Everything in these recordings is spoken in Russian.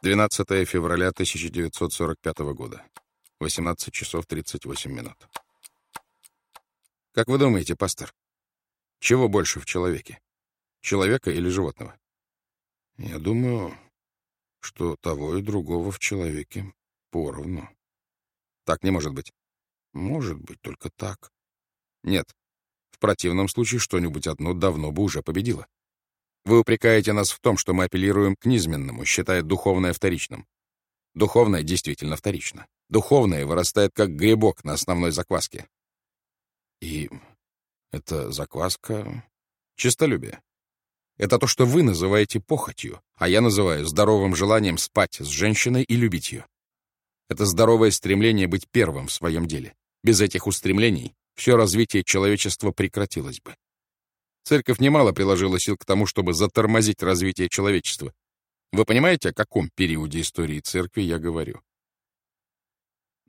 12 февраля 1945 года. 18 часов 38 минут. Как вы думаете, пастор, чего больше в человеке? Человека или животного? Я думаю, что того и другого в человеке поровну. Так не может быть. Может быть, только так. Нет. В противном случае что-нибудь одно давно бы уже победило. Вы упрекаете нас в том, что мы апеллируем к низменному, считая духовное вторичным. Духовное действительно вторично. Духовное вырастает как грибок на основной закваске. И эта закваска — чистолюбие. Это то, что вы называете похотью, а я называю здоровым желанием спать с женщиной и любить ее. Это здоровое стремление быть первым в своем деле. Без этих устремлений все развитие человечества прекратилось бы. Церковь немало приложила сил к тому, чтобы затормозить развитие человечества. Вы понимаете, о каком периоде истории церкви я говорю?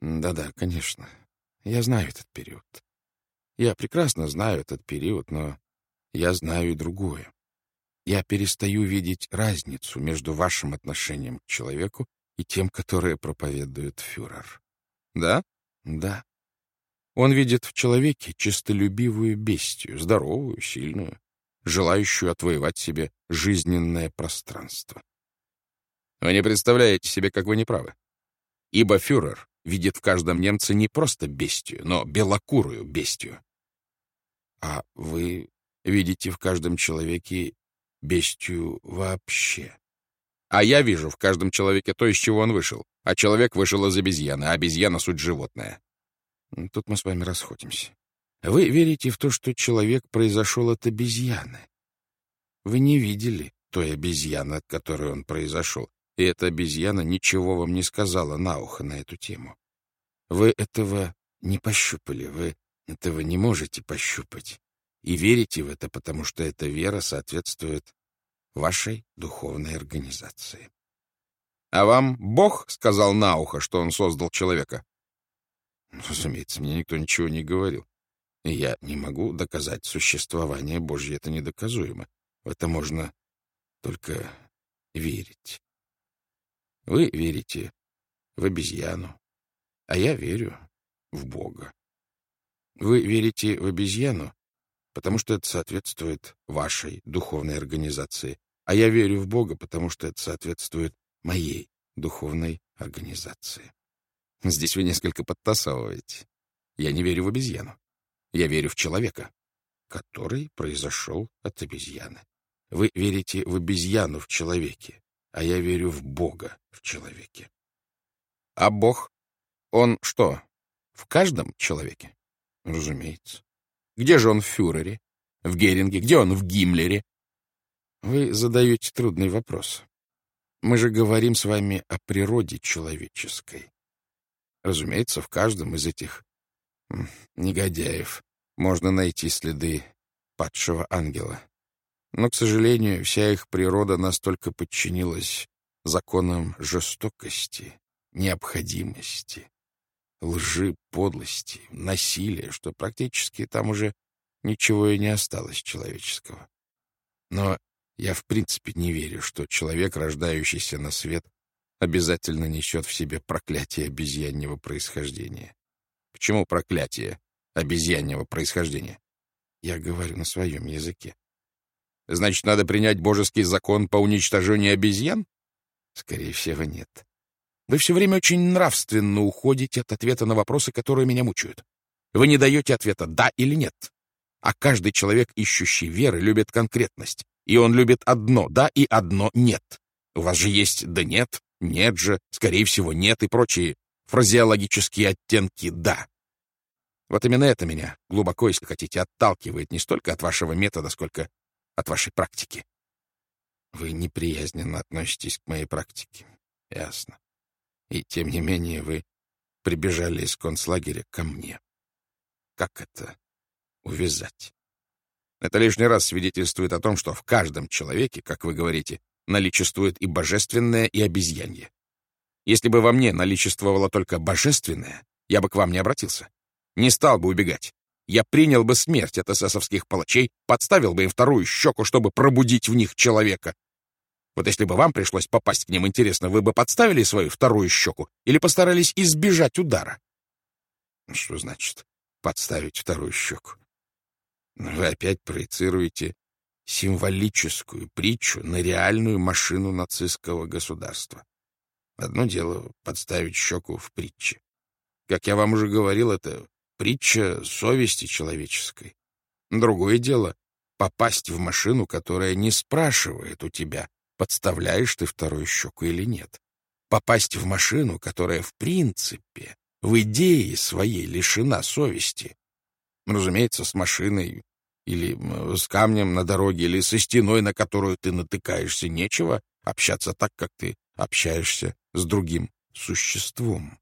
Да-да, конечно. Я знаю этот период. Я прекрасно знаю этот период, но я знаю и другое. Я перестаю видеть разницу между вашим отношением к человеку и тем, которое проповедует фюрер. Да? Да. Он видит в человеке чистолюбивую бестию, здоровую, сильную, желающую отвоевать себе жизненное пространство. Вы не представляете себе, как вы неправы. Ибо фюрер видит в каждом немце не просто бестию, но белокурую бестию. А вы видите в каждом человеке бестию вообще. А я вижу в каждом человеке то, из чего он вышел. А человек вышел из обезьяны, а обезьяна — суть животное. Тут мы с вами расходимся. Вы верите в то, что человек произошел от обезьяны. Вы не видели той обезьяны, от которой он произошел, и эта обезьяна ничего вам не сказала на ухо на эту тему. Вы этого не пощупали, вы этого не можете пощупать. И верите в это, потому что эта вера соответствует вашей духовной организации. А вам Бог сказал на ухо, что он создал человека? Разумеется, мне никто ничего не говорил. И я не могу доказать существование Божье, это недоказуемо. В это можно только верить. Вы верите в обезьяну, а я верю в Бога. Вы верите в обезьяну, потому что это соответствует вашей духовной организации, а я верю в Бога, потому что это соответствует моей духовной организации. Здесь вы несколько подтасовываете. Я не верю в обезьяну. Я верю в человека, который произошел от обезьяны. Вы верите в обезьяну в человеке, а я верю в Бога в человеке. А Бог, он что, в каждом человеке? Разумеется. Где же он в фюрере? В Геринге? Где он в Гиммлере? Вы задаете трудный вопрос. Мы же говорим с вами о природе человеческой. Разумеется, в каждом из этих негодяев можно найти следы падшего ангела. Но, к сожалению, вся их природа настолько подчинилась законам жестокости, необходимости, лжи, подлости, насилия, что практически там уже ничего и не осталось человеческого. Но я в принципе не верю, что человек, рождающийся на свет, обязательно несет в себе проклятие обезьяннего происхождения. Почему проклятие обезьяннего происхождения? Я говорю на своем языке. Значит, надо принять божеский закон по уничтожению обезьян? Скорее всего, нет. Вы все время очень нравственно уходите от ответа на вопросы, которые меня мучают. Вы не даете ответа «да» или «нет». А каждый человек, ищущий веры, любит конкретность. И он любит одно «да» и одно «нет». У вас же есть «да нет», «нет же», «скорее всего нет» и прочие фразеологические оттенки «да». Вот именно это меня глубоко, если хотите, отталкивает не столько от вашего метода, сколько от вашей практики. Вы неприязненно относитесь к моей практике. Ясно. И тем не менее вы прибежали из концлагеря ко мне. Как это увязать? Это лишний раз свидетельствует о том, что в каждом человеке, как вы говорите, наличествует и божественное, и обезьянье. Если бы во мне наличествовало только божественное, я бы к вам не обратился. Не стал бы убегать. Я принял бы смерть от эсэсовских палачей, подставил бы им вторую щеку, чтобы пробудить в них человека. Вот если бы вам пришлось попасть к ним, интересно, вы бы подставили свою вторую щеку или постарались избежать удара? Что значит подставить вторую щеку? Вы опять проецируете символическую притчу на реальную машину нацистского государства. Одно дело — подставить щеку в притче. Как я вам уже говорил, это притча совести человеческой. Другое дело — попасть в машину, которая не спрашивает у тебя, подставляешь ты вторую щеку или нет. Попасть в машину, которая в принципе, в идее своей лишена совести. Разумеется, с машиной или с камнем на дороге, или со стеной, на которую ты натыкаешься, нечего общаться так, как ты общаешься с другим существом.